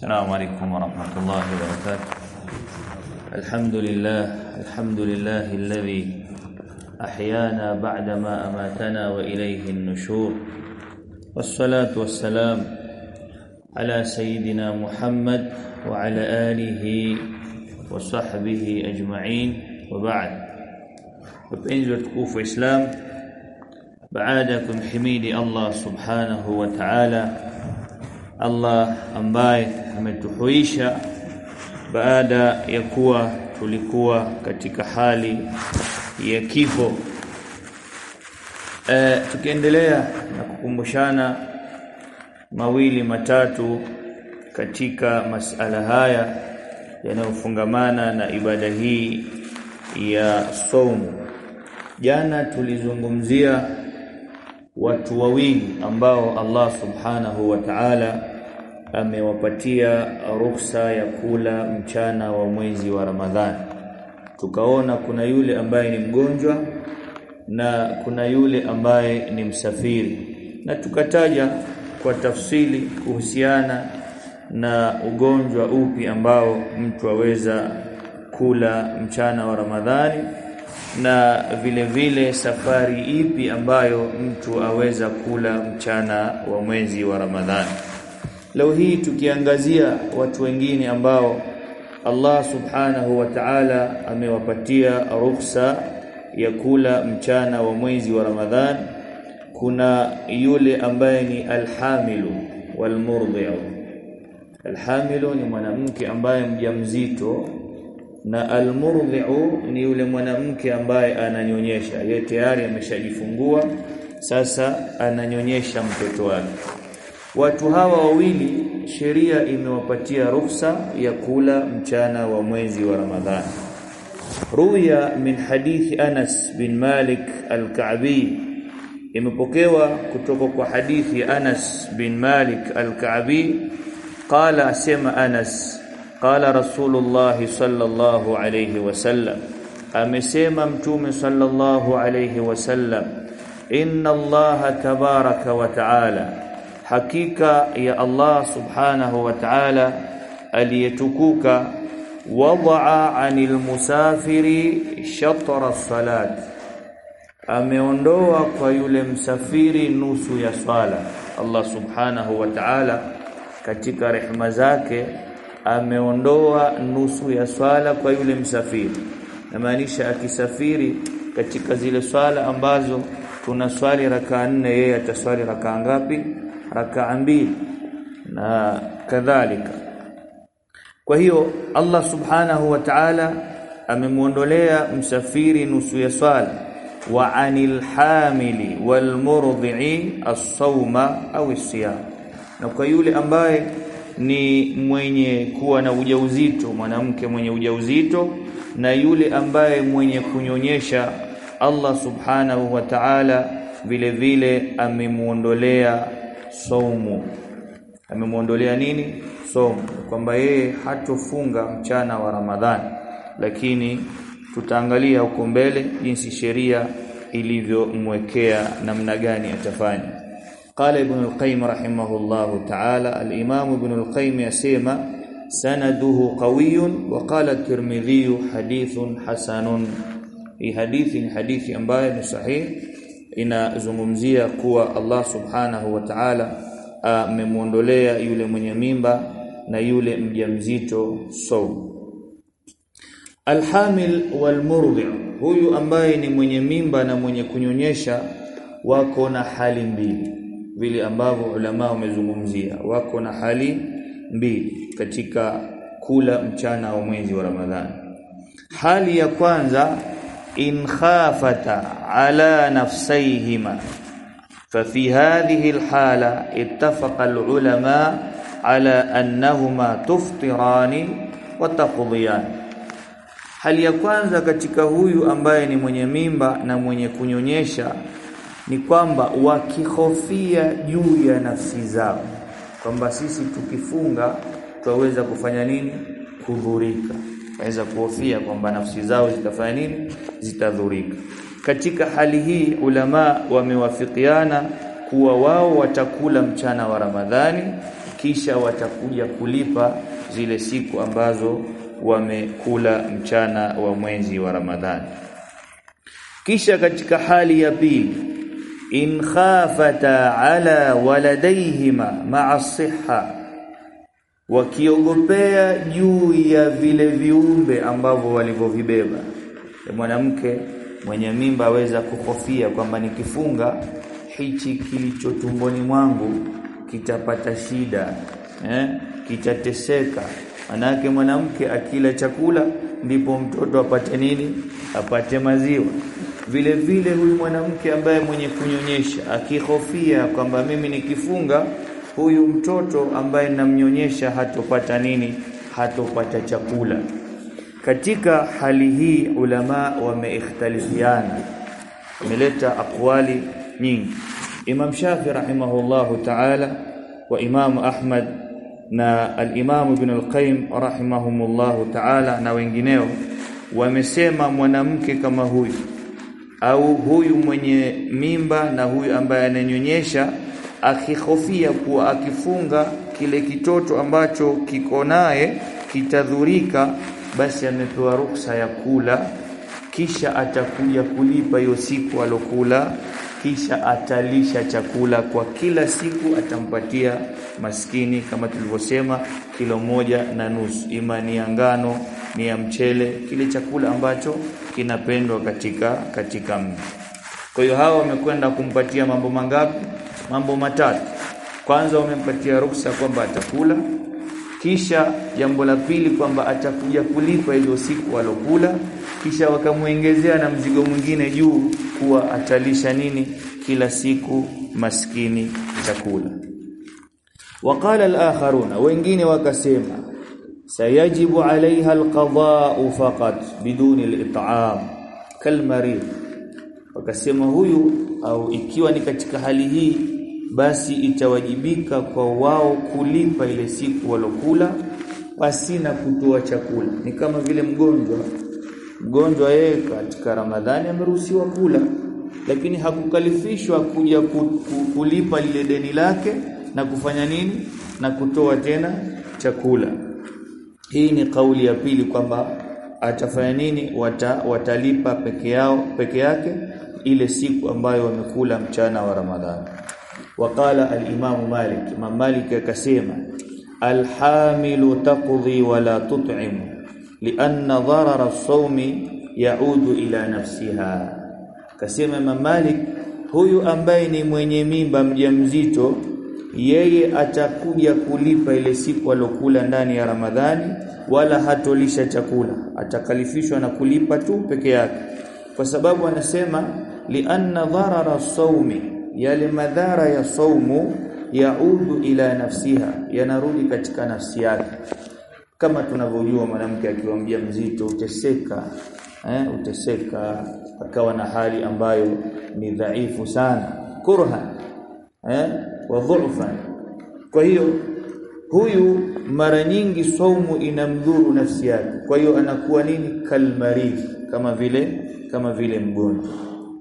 السلام عليكم ورحمة الله وبركاته. الحمد لله الحمد لله الذي أحيانا بعدما أماتنا وإليه النشور. والصلاة والسلام على سيدنا محمد وعلى آله وصحبه أجمعين. وبعد. Islam baada ya kumhimidi Allah subhanahu wa ta'ala Allah ambaye ametuhuisha baada ya kuwa tulikuwa katika hali ya kifo. E, tukiendelea na kukumbushana mawili matatu katika masala haya yanayofungamana na ibada hii ya saumu. Jana tulizungumzia watu wawili ambao Allah subhanahu wa ta'ala amewapatia ruhusa ya kula mchana wa mwezi wa Ramadhani tukaona kuna yule ambaye ni mgonjwa na kuna yule ambaye ni msafiri. Na tukataja kwa tafsili kuhusiana na ugonjwa upi ambao mtu aweza kula mchana wa Ramadhani na vile vile safari ipi ambayo mtu aweza kula mchana wa mwezi wa Ramadhani leo hii tukiangazia watu wengine ambao Allah subhanahu wa ta'ala amewapatia ruhusa ya kula mchana wa mwezi wa Ramadhan. kuna yule ambaye ni alhamilu walmurdhi'u alhamilu ni mwanamke ambaye mjamzito na almurdhi'u ni yule mwanamke ambaye ananyonyesha. Yeye tayari ameshajifungua sasa ananyonyesha mtoto wake. Watu hawa wawili sheria imewapatia ruhusa ya kula mchana wa mwezi wa Ramadhani ruya min hadithi Anas bin Malik al-Ka'bi. Imepokewa kutoka kwa hadithi Anas bin Malik al-Ka'bi. Qala asema Anas qala Rasulullah sallallahu alayhi wasallam amesema mtume sallallahu alayhi wasallam inna Allah tabaraka wa ta'ala. Hakika ya Allah subhanahu wa ta'ala aliyetukuka wadaa anil musafiri shatra salat ameondoa kwa yule msafiri nusu ya swala. Allah subhanahu wa ta'ala katika rehema zake ameondoa nusu ya swala kwa yule msafiri. Namaanisha akisafiri katika zile swala ambazo tuna swali rakaa nne yeye ataswali rakaa ngapi? Rakaa mbili na kadhalika. Kwa hiyo Allah subhanahu wa ta'ala amemuondolea msafiri nusu ya swala. Wa anil hamili wal murdhi'i as-sawma au as-siyam. Na kwa yule ambaye ni mwenye kuwa na ujauzito mwanamke mwenye ujauzito na yule ambaye mwenye kunyonyesha Allah subhanahu wa ta'ala vile vile amemuondolea saumu. Amemuondolea nini? Saumu. Kwamba yeye hatofunga mchana wa Ramadhani. Lakini tutaangalia huko mbele jinsi sheria ilivyomwekea namna gani atafanya Qala Ibn al-Qayyim rahimahullahu ta'ala, al-Imam Ibn al-Qayyim yasema sanaduhu qawiyun wa qala Tirmidhi hadithun hasanun. Hii hadithi ni hadithi ambayo ni sahihi inazungumzia kuwa Allah subhanahu wa amemwondolea yule mwenye mimba na yule mjamzito saum. Alhamil walmurdi, huyu ambaye ni mwenye mimba na mwenye kunyonyesha wako na hali mbili vile ambavyo ulama wamezungumzia wako na hali mbili katika kula mchana wa mwezi wa Ramadhani hali ya kwanza in khafata ala nafsayhima ففي هذه الحالة اتفق العلماء على أنهما تفطران وتقضيان hali ya kwanza katika huyu ambaye ni mwenye mimba na mwenye kunyonyesha ni kwamba wakihofia juu ya nafsi zao kwamba sisi tukifunga twaweza kufanya nini? Kudhurika. Waweza kuhofia kwamba nafsi zao zitafanya nini? Zitadhurika. Katika hali hii ulama wamewafikiana kuwa wao watakula mchana wa Ramadhani kisha watakuja kulipa zile siku ambazo wamekula mchana wa mwezi wa Ramadhani. Kisha katika hali ya pili in khafata ala waladayhima ma'a siha wakiogopea juu ya vile viumbe ambavyo walivyovibeba. Mwanamke mwenye mimba aweza kuhofia kwamba nikifunga hichi kilicho tumboni mwangu kitapata shida eh kitateseka. Manake mwanamke akila chakula ndipo mtoto apate nini? Apate maziwa vile vile huyu mwanamke ambaye mwenye kunyonyesha akihofia kwamba mimi nikifunga huyu mtoto ambaye namnyonyesha hatopata nini? Hatopata chakula. Katika hali hii ulama wameikhtalifiana. Wameleta akwali nyingi. Imam Shafi rahimahullahu ta'ala wa Imam Ahmad na al-Imam Ibn al-Qayyim rahimahumullahu ta'ala na wengineo wamesema mwanamke kama huyu au huyu mwenye mimba na huyu ambaye ananyonyesha akihofia kuwa akifunga kile kitoto ambacho kiko naye kitadhurika basi amepewa ruksa ya kula. Kisha atakuja kulipa hiyo siku alokula. Kisha atalisha chakula kwa kila siku atampatia maskini kama tulivyosema kilo moja na nusu. Imani ya ngano ni ya mchele kile chakula ambacho kinapendwa katika katika mji. Kwa hiyo hao wamekwenda kumpatia mambo mangapi? Mambo matatu. Kwanza wamempatia ruksa kwamba atakula, kisha jambo la pili kwamba atakuja kulipa ile siku alokula, kisha wakamwengezea na mzigo mwingine juu kuwa atalisha nini kila siku maskini chakula. Waqala al-akharuna, wengine wakasema sayajibu alaiha alqada'u faqat biduni al-it'am kalmarid wakasema huyu au ikiwa ni katika hali hii basi itawajibika kwa wao kulipa ile siku walokula pasina kutoa chakula. Ni kama vile mgonjwa. Mgonjwa yeye katika Ramadhani ameruhusiwa kula lakini hakukalifishwa kuja kulipa lile deni lake na kufanya nini? Na kutoa tena chakula hii ni kauli ya pili kwamba atafanya nini wata, watalipa peke yao peke yake ile siku ambayo wamekula mchana wa Ramadhani. Waqala al-Imam Malik Imam Malik akasema alhamilu taqdi wala tut'im lianna darara as-sawmi yaudu ila nafsiha. Kasema Imam Malik huyu ambaye ni mwenye mimba mjamzito yeye atakuja kulipa ile siku alokula ndani ya Ramadhani wala hatolisha chakula. Atakalifishwa na kulipa tu peke yake. Kwa sababu anasema lianna dharara saumi yale madhara ya saumu yaudu ila nafsiha yanarudi katika nafsi yake. Kama tunavyojua mwanamke akiwambia mzito uteseka eh, uteseka akawa na hali ambayo ni dhaifu sana. Kurha eh, wa dhufan. kwa hiyo huyu mara nyingi saumu inamdhuru nafsi yake. Kwa hiyo anakuwa nini? Kalmarif kama vile kama vile mgonjwa.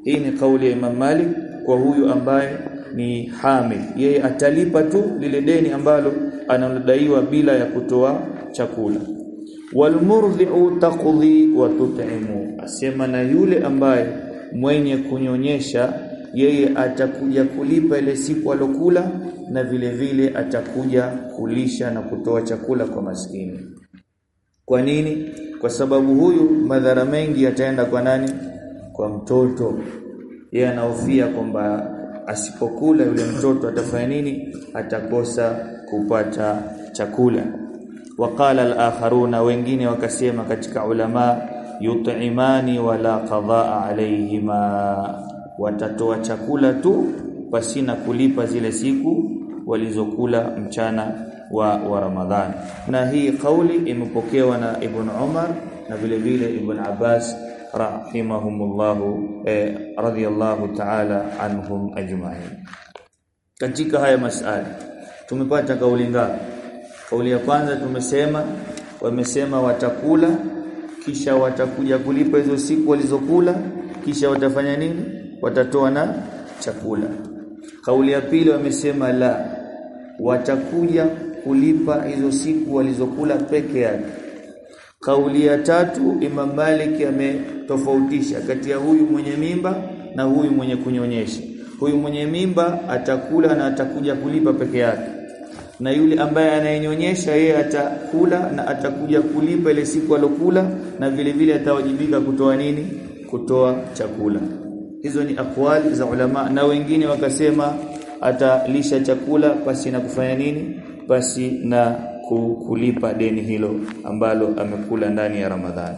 Hii ni kauli ya Imam Malik kwa huyu ambaye ni hamil. Yeye atalipa tu lile deni ambalo analodaiwa bila ya kutoa chakula. Walmurdhi'u taqdi wa tut'imu. Asema na yule ambaye mwenye kunyonyesha yeye atakuja kulipa ile siku alokula na vile vile atakuja kulisha na kutoa chakula kwa maskini. Kwa nini? Kwa sababu huyu madhara mengi yataenda kwa nani? Kwa mtoto. Yeye anahofia kwamba asipokula yule mtoto atafanya nini? Atakosa kupata chakula. Waqala al-akharuna wengine wakasema katika ulama yut'imani wala qadaa alayhima watatoa chakula tu pasina kulipa zile siku walizokula mchana wa, wa Ramadhani. Na hii kauli imepokewa na Ibn Umar na vile vile Ibn Abbas rahimahumullahu eh, radiyallahu ta'ala anhum ajma'in. Katika haya masala tumepata kauli ngapi? Kauli ya kwanza tumesema wamesema watakula kisha watakuja kulipa hizo siku walizokula kisha watafanya nini watatoa na chakula. Kauli ya pili wamesema la watakuja kulipa hizo siku walizokula peke yake. Kauli ya tatu Imam Malik ametofautisha kati ya huyu mwenye mimba na huyu mwenye kunyonyesha. Huyu mwenye mimba atakula na atakuja kulipa peke yake. Na yule ambaye anayenyonyesha yeye atakula na atakuja kulipa ile siku alokula na vile vile atawajibika kutoa nini? Kutoa chakula hizo ni akwali za ulama na wengine wakasema atalisha chakula pasi na kufanya nini? Basi na kulipa deni hilo ambalo amekula ndani ya Ramadhani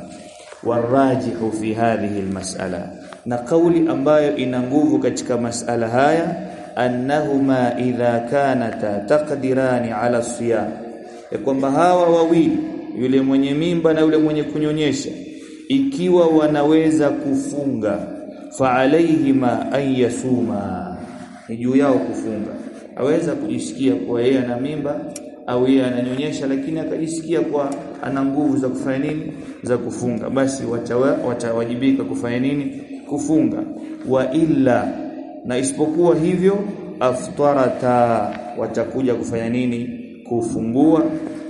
warajihu fi hadhihi almas'ala. Na kauli ambayo ina nguvu katika masala haya annahuma idha kanata taqdirani ala siyam. Ya kwamba hawa wawili yule mwenye mimba na yule mwenye kunyonyesha ikiwa wanaweza kufunga fa alaihima an yasuma. Ni juu yao kufunga. Aweza kujisikia kuwa yeye ana mimba au yeye ananyonyesha lakini akajisikia kwa ana nguvu za kufanya nini? Za kufunga. Basi watawajibika kufanya nini? Kufunga. Wa illa na isipokuwa hivyo aftarata watakuja kufanya nini? Kufungua.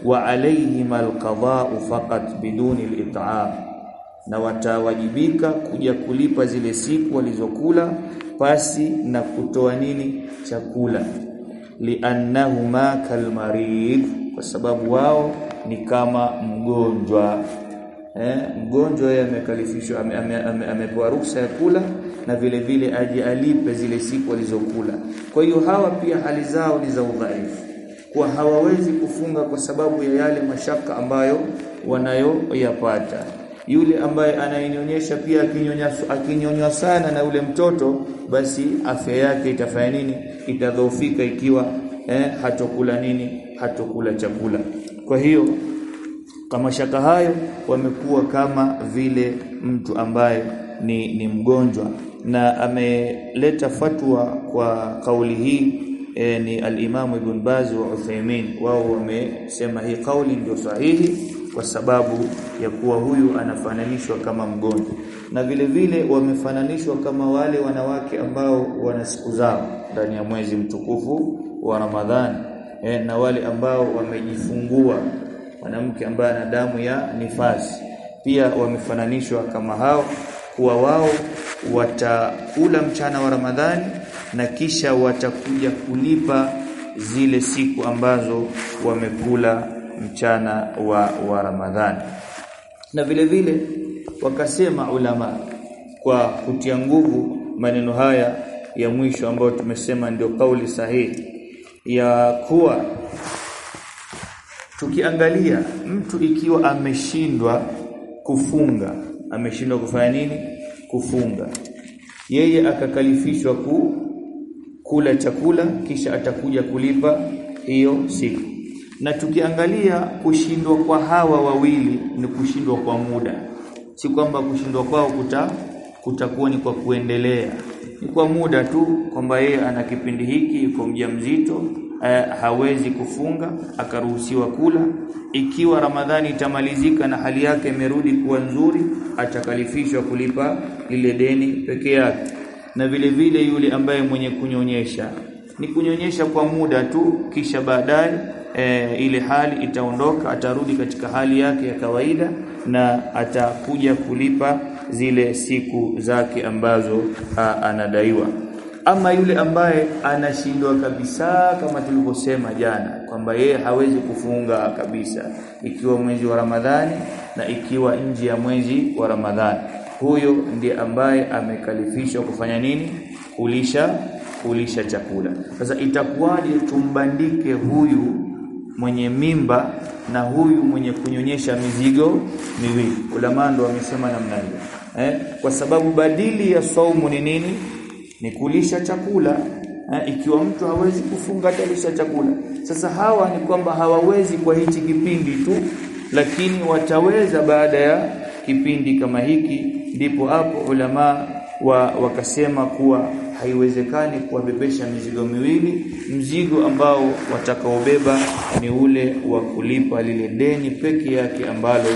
Wa alayhim alqada'u faqat biduni al na watawajibika kuja kulipa zile siku walizokula pasi na kutoa nini? Chakula. Liannahuma kalmarid kwa sababu wao ni kama mgonjwa. Eh, mgonjwa yeye amekalifishwa amepewa ame, ame, ame ruhusa ya kula na vile vile aje alipe zile siku walizokula. Kwa hiyo hawa pia hali zao ni za udhaifu. Kwa hawawezi kufunga kwa sababu ya yale mashaka ambayo wanayoyapata yule ambaye anayenyonyesha pia akinyonya akinyonywa sana na yule mtoto basi afya yake itafanya nini? Itadhoofika ikiwa eh, hatokula nini? Hatokula chakula. Kwa hiyo kama shaka hayo wamekuwa kama vile mtu ambaye ni, ni mgonjwa. Na ameleta fatwa kwa kauli hii e, ni al-Imam Ibn Baz wa Uthaymeen wao wamesema hii kauli ndio sahihi kwa sababu ya kuwa huyu anafananishwa kama mgonjwa. Na vile vile wamefananishwa kama wale wanawake ambao wana siku zao ndani ya mwezi mtukufu wa Ramadhani. E, na wale ambao wamejifungua mwanamke ambaye ana damu ya nifasi. Pia wamefananishwa kama hao kuwa wao watakula mchana wa Ramadhani na kisha watakuja kulipa zile siku ambazo wamekula mchana wa, wa Ramadhani. Na vile vile wakasema ulama kwa kutia nguvu maneno haya ya mwisho ambayo tumesema ndio kauli sahihi ya kuwa tukiangalia mtu ikiwa ameshindwa kufunga ameshindwa kufanya nini? Kufunga. Yeye akakalifishwa ku kula chakula kisha atakuja kulipa hiyo siku na tukiangalia kushindwa kwa hawa wawili ni kushindwa kwa muda. Si kwamba kushindwa kwao kuta kutakuwa ni kwa kuendelea. Ni kwa muda tu kwamba yeye ana kipindi hiki yuko mjamzito eh, hawezi kufunga akaruhusiwa kula. Ikiwa Ramadhani itamalizika na hali yake imerudi kuwa nzuri atakalifishwa kulipa lile deni peke yake. Na vile vile yule ambaye mwenye kunyonyesha. Ni kunyonyesha kwa muda tu kisha baadaye e, ile hali itaondoka atarudi katika hali yake ya kawaida na atakuja kulipa zile siku zake ambazo a, anadaiwa. Ama yule ambaye anashindwa kabisa kama tulivyosema jana kwamba yeye hawezi kufunga kabisa ikiwa mwezi wa Ramadhani na ikiwa nje ya mwezi wa Ramadhani. Huyo ndiye ambaye amekalifishwa kufanya nini? Kulisha kulisha chakula. Sasa itakuwaje tumbandike huyu mwenye mimba na huyu mwenye kunyonyesha mizigo miwili ulama ndo wamesema namna hiyo eh? kwa sababu badili ya saumu ni nini ni kulisha chakula eh? ikiwa mtu hawezi kufunga atalisha chakula sasa hawa ni kwamba hawawezi kwa hichi kipindi tu lakini wataweza baada ya kipindi kama hiki ndipo hapo ulama wa wakasema kuwa haiwezekani kuwabebesha mizigo miwili mzigo ambao watakaobeba ni ule wa kulipa lile deni peke yake ambalo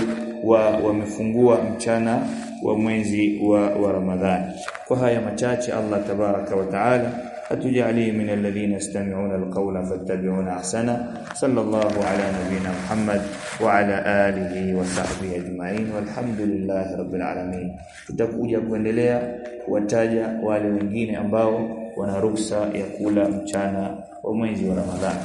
wa wamefungua mchana wa mwezi wa, wa Ramadhani. Kwa haya machache Allah tabaraka wa taala atujalie min alladhina yastami'una alqawla fattabi'una ahsana sallallahu ala nabiyyina Muhammad wa ala alihi wa sahbihi ajma'in walhamdulillahi rabbil alamin tutakuja kuendelea kuwataja wale wengine ambao wana ruhusa ya kula mchana wa mwezi wa Ramadhani